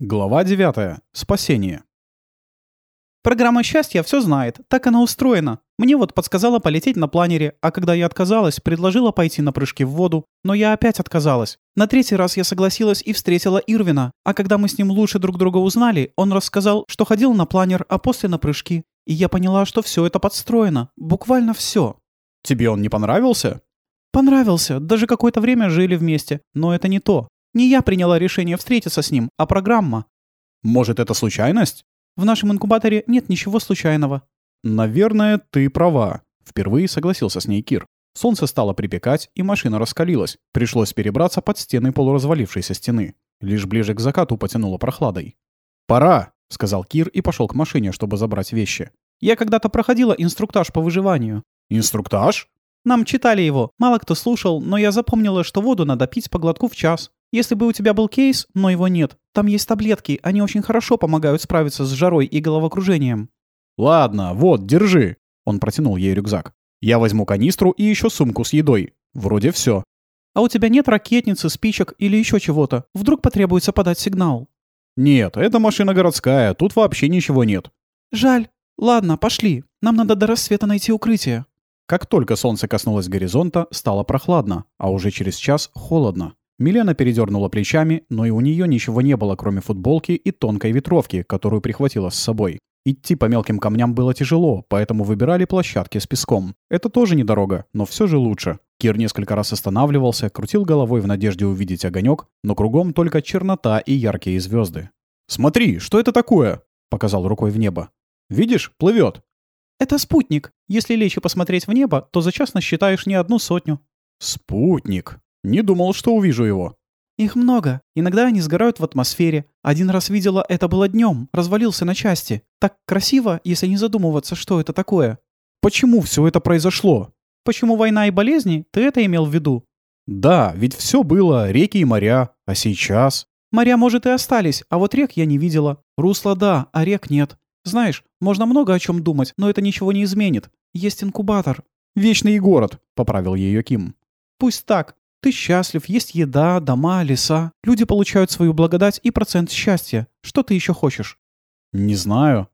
Глава 9. Спасение. Программа счастья все знает, так она устроена. Мне вот подсказала полететь на планере, а когда я отказалась, предложила пойти на прыжки в воду, но я опять отказалась. На третий раз я согласилась и встретила Ирвина, а когда мы с ним лучше друг друга узнали, он рассказал, что ходил на планер, а после на прыжки. И я поняла, что все это подстроено. Буквально все. Тебе он не понравился? Понравился, даже какое-то время жили вместе, но это не то. Не я приняла решение встретиться с ним, а программа. Может, это случайность? В нашем инкубаторе нет ничего случайного. Наверное, ты права. Впервые согласился с ней Кир. Солнце стало припекать, и машина раскалилась. Пришлось перебраться под стены полуразвалившейся стены. Лишь ближе к закату потянуло прохладой. «Пора!» — сказал Кир и пошел к машине, чтобы забрать вещи. Я когда-то проходила инструктаж по выживанию. «Инструктаж?» Нам читали его, мало кто слушал, но я запомнила, что воду надо пить по глотку в час. Если бы у тебя был кейс, но его нет, там есть таблетки, они очень хорошо помогают справиться с жарой и головокружением». «Ладно, вот, держи». Он протянул ей рюкзак. «Я возьму канистру и еще сумку с едой. Вроде все. «А у тебя нет ракетницы, спичек или еще чего-то? Вдруг потребуется подать сигнал?» «Нет, это машина городская, тут вообще ничего нет». «Жаль. Ладно, пошли. Нам надо до рассвета найти укрытие». Как только солнце коснулось горизонта, стало прохладно, а уже через час холодно. Милена передернула плечами, но и у нее ничего не было, кроме футболки и тонкой ветровки, которую прихватила с собой. Идти по мелким камням было тяжело, поэтому выбирали площадки с песком. Это тоже не дорога, но все же лучше. Кир несколько раз останавливался, крутил головой в надежде увидеть огонек, но кругом только чернота и яркие звезды. «Смотри, что это такое?» — показал рукой в небо. «Видишь, плывет. «Это спутник. Если лечь и посмотреть в небо, то за час насчитаешь не одну сотню». «Спутник», не думал, что увижу его. Их много. Иногда они сгорают в атмосфере. Один раз видела, это было днем, развалился на части. Так красиво, если не задумываться, что это такое. Почему все это произошло? Почему война и болезни? Ты это имел в виду? Да, ведь все было, реки и моря. А сейчас? Моря, может, и остались, а вот рек я не видела. Русла да, а рек нет. Знаешь, можно много о чем думать, но это ничего не изменит. Есть инкубатор. Вечный город, поправил ее Ким. Пусть так. Ты счастлив, есть еда, дома, леса. Люди получают свою благодать и процент счастья. Что ты еще хочешь? Не знаю.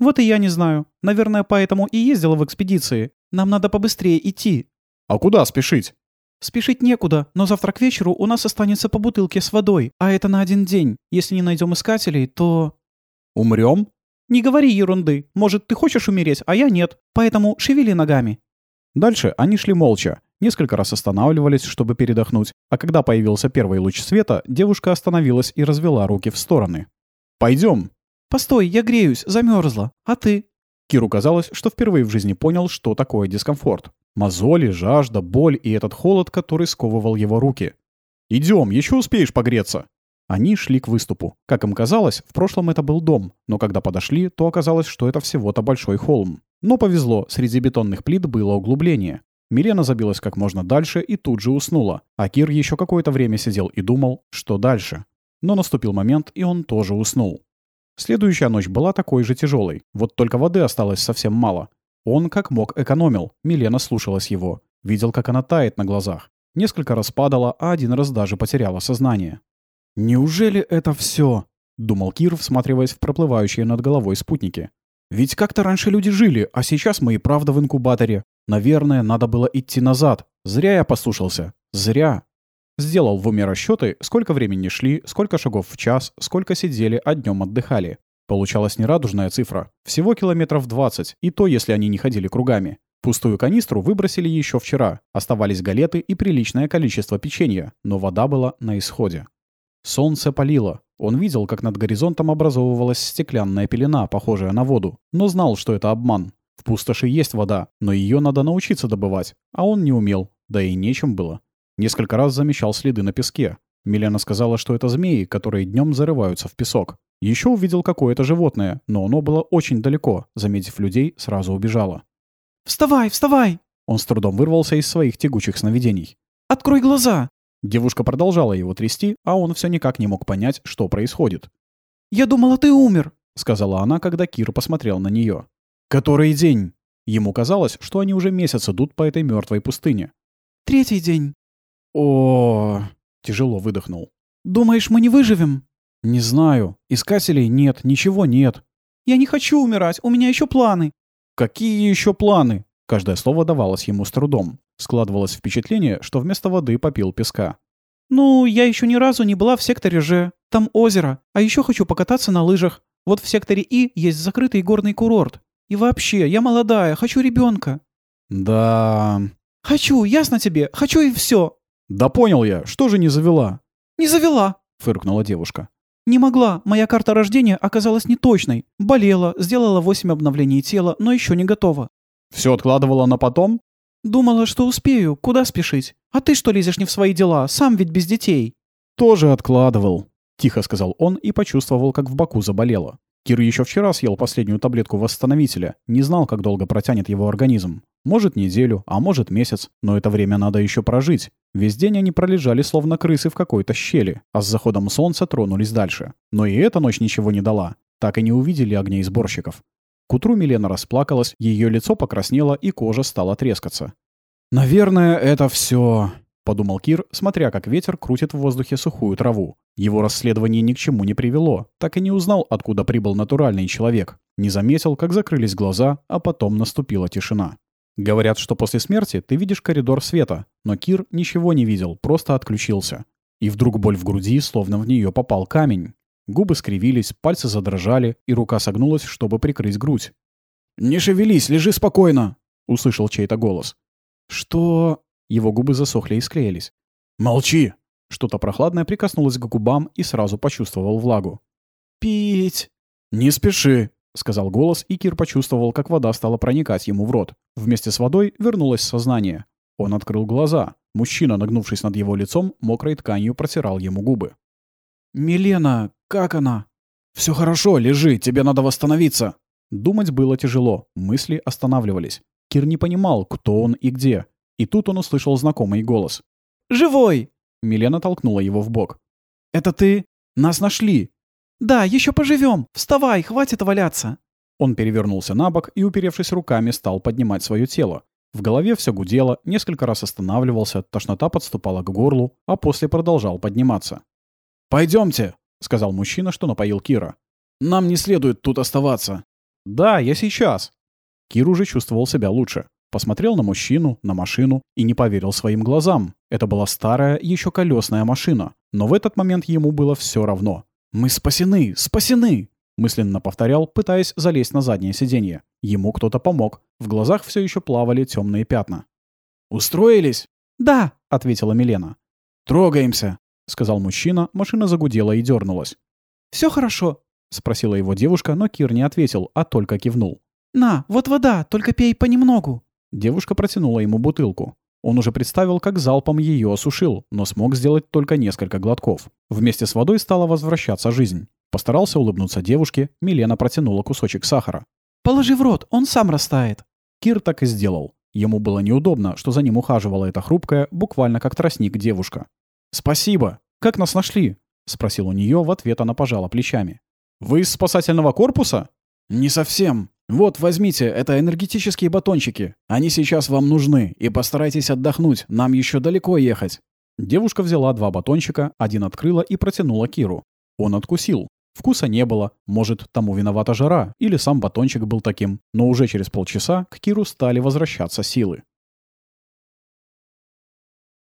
Вот и я не знаю. Наверное, поэтому и ездила в экспедиции. Нам надо побыстрее идти. А куда спешить? Спешить некуда, но завтра к вечеру у нас останется по бутылке с водой, а это на один день. Если не найдем искателей, то... Умрем? Не говори ерунды. Может, ты хочешь умереть, а я нет. Поэтому шевели ногами. Дальше они шли молча. Несколько раз останавливались, чтобы передохнуть, а когда появился первый луч света, девушка остановилась и развела руки в стороны. «Пойдем!» «Постой, я греюсь, замерзла. А ты?» Киру казалось, что впервые в жизни понял, что такое дискомфорт. Мозоли, жажда, боль и этот холод, который сковывал его руки. «Идем, еще успеешь погреться!» Они шли к выступу. Как им казалось, в прошлом это был дом, но когда подошли, то оказалось, что это всего-то большой холм. Но повезло, среди бетонных плит было углубление. Милена забилась как можно дальше и тут же уснула, а Кир еще какое-то время сидел и думал, что дальше. Но наступил момент, и он тоже уснул. Следующая ночь была такой же тяжелой, вот только воды осталось совсем мало. Он как мог экономил, Милена слушалась его. Видел, как она тает на глазах. Несколько раз падала, а один раз даже потеряла сознание. «Неужели это все? думал Кир, всматриваясь в проплывающие над головой спутники. «Ведь как-то раньше люди жили, а сейчас мы и правда в инкубаторе. Наверное, надо было идти назад. Зря я послушался. Зря. Сделал в уме расчеты, сколько времени шли, сколько шагов в час, сколько сидели, а днем отдыхали. Получалась нерадужная цифра. Всего километров 20, и то, если они не ходили кругами. Пустую канистру выбросили еще вчера. Оставались галеты и приличное количество печенья, но вода была на исходе. Солнце палило. Он видел, как над горизонтом образовывалась стеклянная пелена, похожая на воду, но знал, что это обман. В пустоши есть вода, но ее надо научиться добывать, а он не умел, да и нечем было. Несколько раз замечал следы на песке. Милена сказала, что это змеи, которые днем зарываются в песок. Еще увидел какое-то животное, но оно было очень далеко. Заметив людей, сразу убежало. «Вставай, вставай!» Он с трудом вырвался из своих тягучих сновидений. «Открой глаза!» Девушка продолжала его трясти, а он все никак не мог понять, что происходит. «Я думала, ты умер», — сказала она, когда Кир посмотрел на нее. «Который день?» Ему казалось, что они уже месяц идут по этой мертвой пустыне. «Третий день». О, тяжело выдохнул. «Думаешь, мы не выживем?» «Не знаю. Искателей нет, ничего нет». «Я не хочу умирать, у меня еще планы». «Какие еще планы?» Каждое слово давалось ему с трудом. Складывалось впечатление, что вместо воды попил песка. «Ну, я еще ни разу не была в секторе Ж. Там озеро. А еще хочу покататься на лыжах. Вот в секторе И есть закрытый горный курорт. И вообще, я молодая, хочу ребенка. «Да...» «Хочу, ясно тебе? Хочу и все. «Да понял я. Что же не завела?» «Не завела», — фыркнула девушка. «Не могла. Моя карта рождения оказалась неточной. Болела, сделала восемь обновлений тела, но еще не готова. Все откладывала на потом?» Думала, что успею. Куда спешить? А ты что лезешь не в свои дела? Сам ведь без детей. «Тоже откладывал», — тихо сказал он и почувствовал, как в боку заболело. Кир еще вчера съел последнюю таблетку восстановителя, не знал, как долго протянет его организм. Может, неделю, а может, месяц, но это время надо еще прожить. Весь день они пролежали, словно крысы в какой-то щели, а с заходом солнца тронулись дальше. Но и эта ночь ничего не дала. Так и не увидели огней сборщиков. К утру Милена расплакалась, ее лицо покраснело и кожа стала трескаться. «Наверное, это все, подумал Кир, смотря как ветер крутит в воздухе сухую траву. Его расследование ни к чему не привело. Так и не узнал, откуда прибыл натуральный человек. Не заметил, как закрылись глаза, а потом наступила тишина. Говорят, что после смерти ты видишь коридор света, но Кир ничего не видел, просто отключился. И вдруг боль в груди, словно в нее попал камень. Губы скривились, пальцы задрожали, и рука согнулась, чтобы прикрыть грудь. «Не шевелись, лежи спокойно!» — услышал чей-то голос. «Что...» Его губы засохли и склеились. «Молчи!» Что-то прохладное прикоснулось к губам и сразу почувствовал влагу. «Пить!» «Не спеши!» — сказал голос, и Кир почувствовал, как вода стала проникать ему в рот. Вместе с водой вернулось сознание. Он открыл глаза. Мужчина, нагнувшись над его лицом, мокрой тканью протирал ему губы. «Милена, как она?» «Все хорошо, лежи, тебе надо восстановиться». Думать было тяжело, мысли останавливались. Кир не понимал, кто он и где. И тут он услышал знакомый голос. «Живой!» Милена толкнула его в бок. «Это ты? Нас нашли!» «Да, еще поживем! Вставай, хватит валяться!» Он перевернулся на бок и, уперевшись руками, стал поднимать свое тело. В голове все гудело, несколько раз останавливался, тошнота подступала к горлу, а после продолжал подниматься. «Пойдемте», — сказал мужчина, что напоил Кира. «Нам не следует тут оставаться». «Да, я сейчас». Кир уже чувствовал себя лучше. Посмотрел на мужчину, на машину и не поверил своим глазам. Это была старая, еще колесная машина. Но в этот момент ему было все равно. «Мы спасены! Спасены!» мысленно повторял, пытаясь залезть на заднее сиденье. Ему кто-то помог. В глазах все еще плавали темные пятна. «Устроились?» «Да», — ответила Милена. «Трогаемся», сказал мужчина, машина загудела и дернулась. Все хорошо?» — спросила его девушка, но Кир не ответил, а только кивнул. «На, вот вода, только пей понемногу». Девушка протянула ему бутылку. Он уже представил, как залпом ее осушил, но смог сделать только несколько глотков. Вместе с водой стала возвращаться жизнь. Постарался улыбнуться девушке, Милена протянула кусочек сахара. «Положи в рот, он сам растает». Кир так и сделал. Ему было неудобно, что за ним ухаживала эта хрупкая, буквально как тростник девушка. «Спасибо! Как нас нашли?» — спросил у нее, в ответ она пожала плечами. «Вы из спасательного корпуса?» «Не совсем. Вот, возьмите, это энергетические батончики. Они сейчас вам нужны, и постарайтесь отдохнуть, нам еще далеко ехать». Девушка взяла два батончика, один открыла и протянула Киру. Он откусил. Вкуса не было, может, тому виновата жара, или сам батончик был таким, но уже через полчаса к Киру стали возвращаться силы.